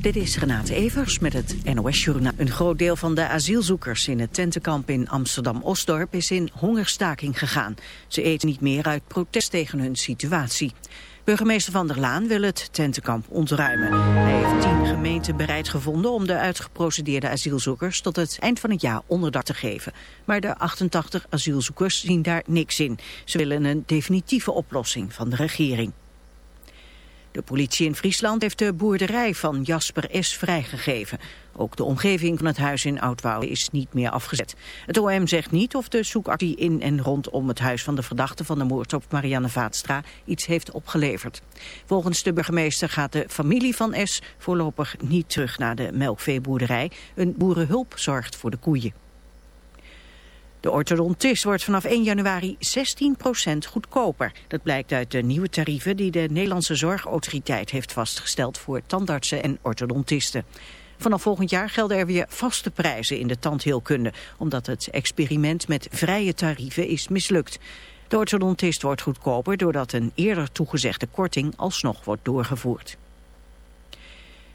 Dit is Renate Evers met het NOS Journaal. Een groot deel van de asielzoekers in het tentenkamp in Amsterdam-Osdorp is in hongerstaking gegaan. Ze eten niet meer uit protest tegen hun situatie. Burgemeester Van der Laan wil het tentenkamp ontruimen. Hij heeft tien gemeenten bereid gevonden om de uitgeprocedeerde asielzoekers tot het eind van het jaar onderdak te geven. Maar de 88 asielzoekers zien daar niks in. Ze willen een definitieve oplossing van de regering. De politie in Friesland heeft de boerderij van Jasper S. vrijgegeven. Ook de omgeving van het huis in Oudwoude is niet meer afgezet. Het OM zegt niet of de zoekactie in en rondom het huis van de verdachte van de moord op Marianne Vaatstra iets heeft opgeleverd. Volgens de burgemeester gaat de familie van S. voorlopig niet terug naar de melkveeboerderij. Een boerenhulp zorgt voor de koeien. De orthodontist wordt vanaf 1 januari 16% goedkoper. Dat blijkt uit de nieuwe tarieven die de Nederlandse Zorgautoriteit heeft vastgesteld voor tandartsen en orthodontisten. Vanaf volgend jaar gelden er weer vaste prijzen in de tandheelkunde, omdat het experiment met vrije tarieven is mislukt. De orthodontist wordt goedkoper doordat een eerder toegezegde korting alsnog wordt doorgevoerd.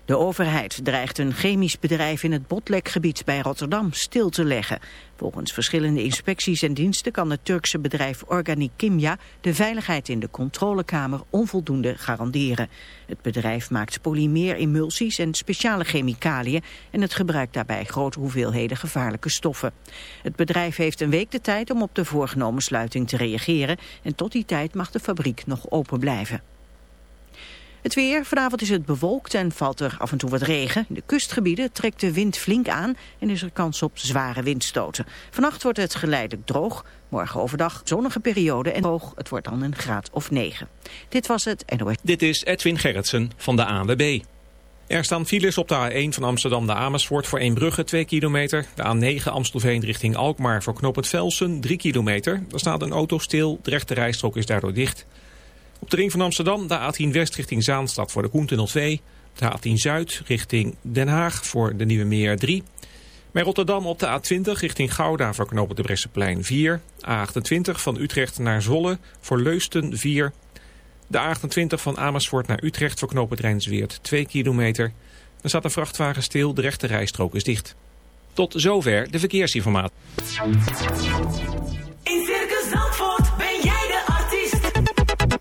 De overheid dreigt een chemisch bedrijf in het Botlekgebied bij Rotterdam stil te leggen. Volgens verschillende inspecties en diensten kan het Turkse bedrijf Organic Kimia de veiligheid in de controlekamer onvoldoende garanderen. Het bedrijf maakt polymeerimulsies en speciale chemicaliën en het gebruikt daarbij grote hoeveelheden gevaarlijke stoffen. Het bedrijf heeft een week de tijd om op de voorgenomen sluiting te reageren en tot die tijd mag de fabriek nog open blijven. Het weer, vanavond is het bewolkt en valt er af en toe wat regen. In de kustgebieden trekt de wind flink aan en is er kans op zware windstoten. Vannacht wordt het geleidelijk droog. Morgen overdag zonnige periode en droog. Het wordt dan een graad of 9. Dit was het NOS. Dit is Edwin Gerritsen van de ANWB. Er staan files op de A1 van Amsterdam naar Amersfoort voor Brugge 2 kilometer. De A9 Amstelveen richting Alkmaar voor knooppunt Velsen 3 kilometer. Er staat een auto stil, de rechte rijstrook is daardoor dicht... Op de ring van Amsterdam, de A10 West richting Zaanstad voor de Koentunnel 2. De A10 Zuid richting Den Haag voor de Nieuwe Meer 3. Bij Rotterdam op de A20 richting Gouda voor knopen de Bresseplein 4. A28 van Utrecht naar Zwolle voor Leusten 4. De A28 van Amersfoort naar Utrecht voor knopen Rijnsweert 2 kilometer. Er staat een vrachtwagen stil, de rechte rijstrook is dicht. Tot zover de verkeersinformatie.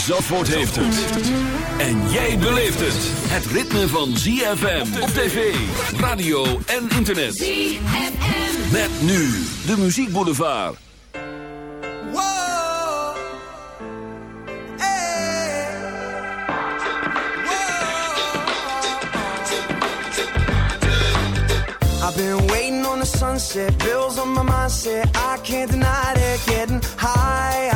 Zandvoort heeft het. En jij beleeft het. Het ritme van ZFM op tv, radio en internet. ZFM. Met nu de muziekboulevard. Whoa. Hey. Whoa. I've been waiting on the sunset, bills on my mindset. I can't deny it, getting higher,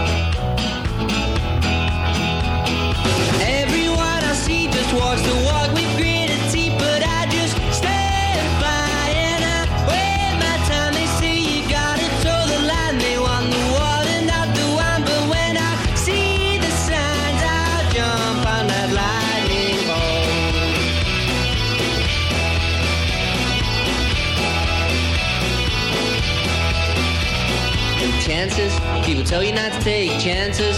Chances. People tell you gotta toe the line They want the water, not the wine. But when I see the signs, I jump on that lightning bolt. Chances, people tell you not to take chances,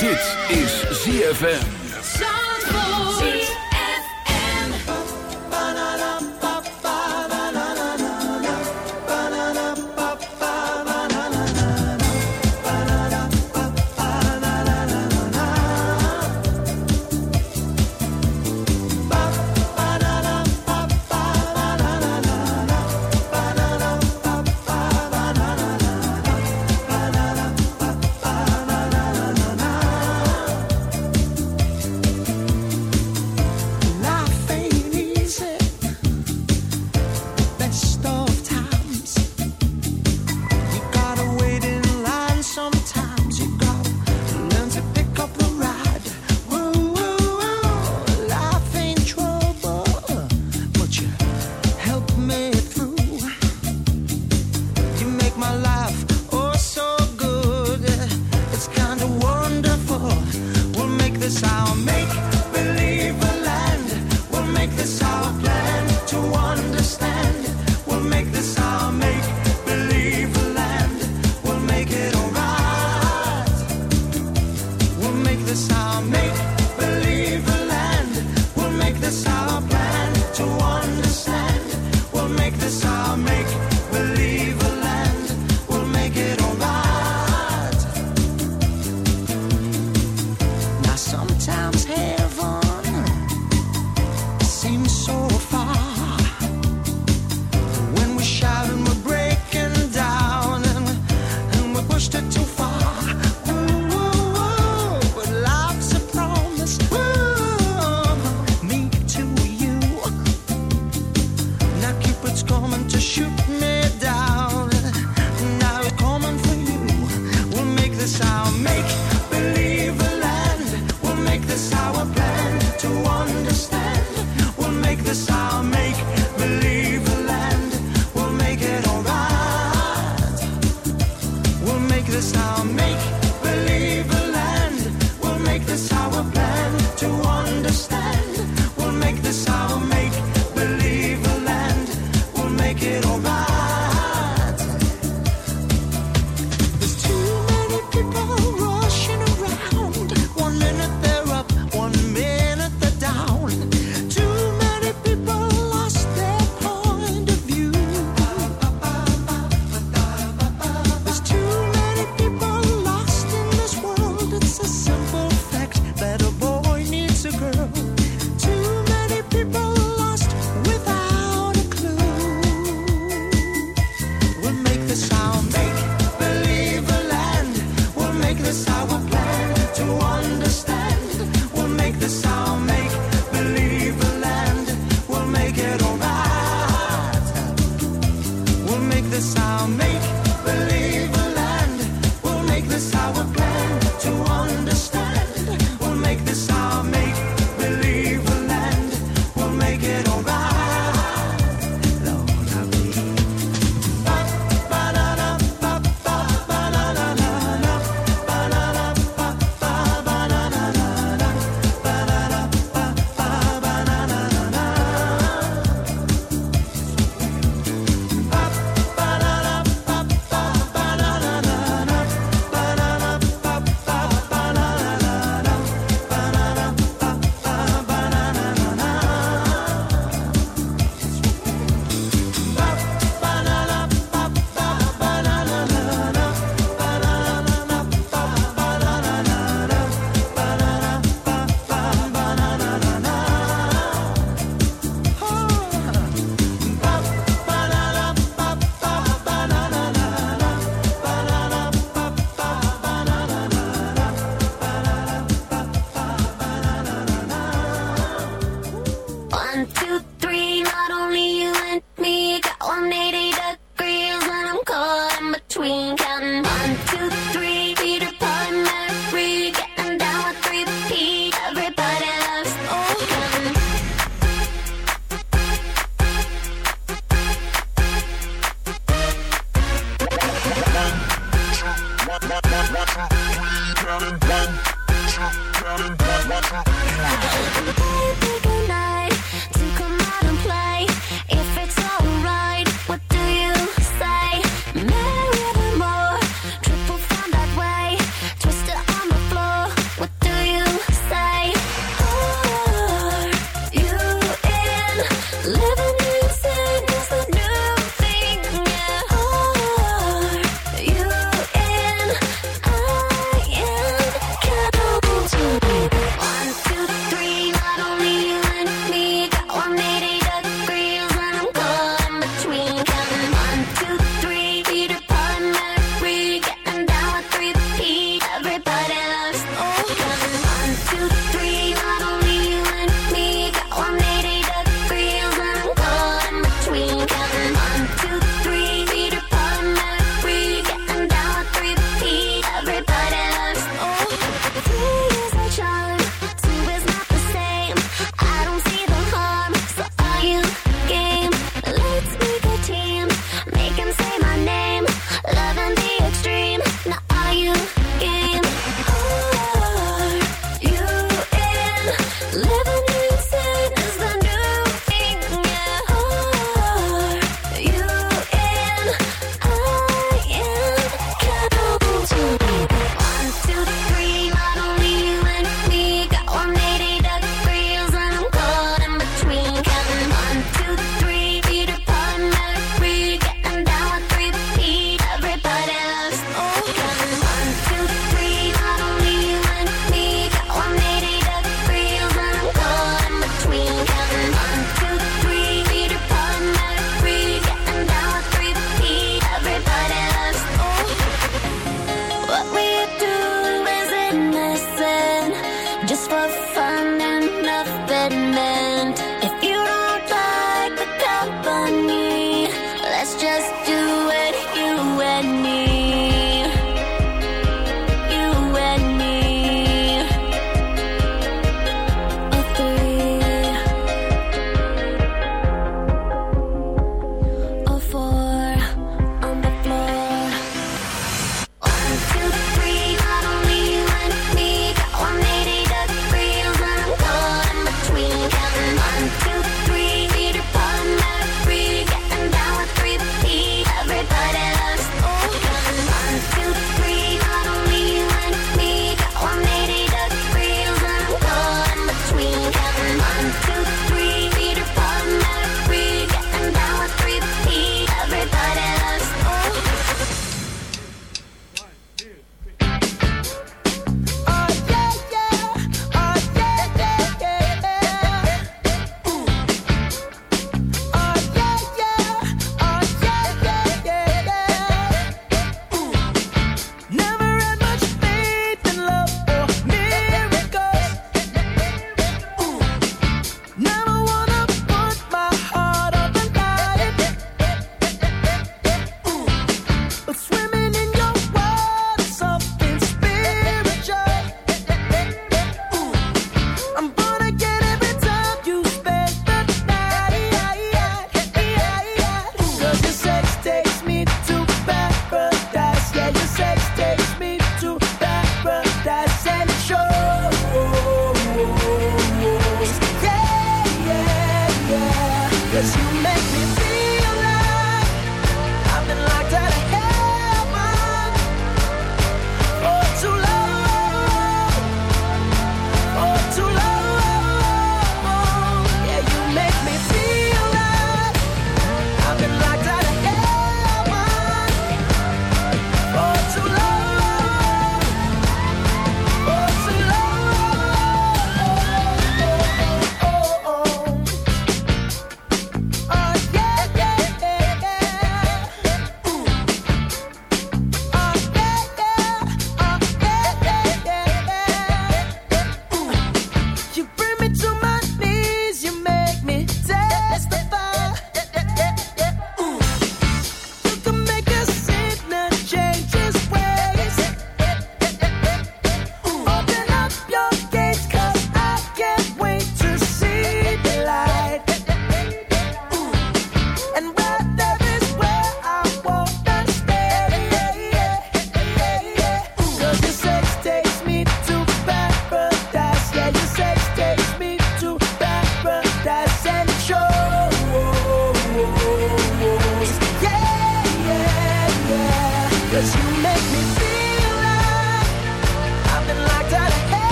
Dit is ZFM.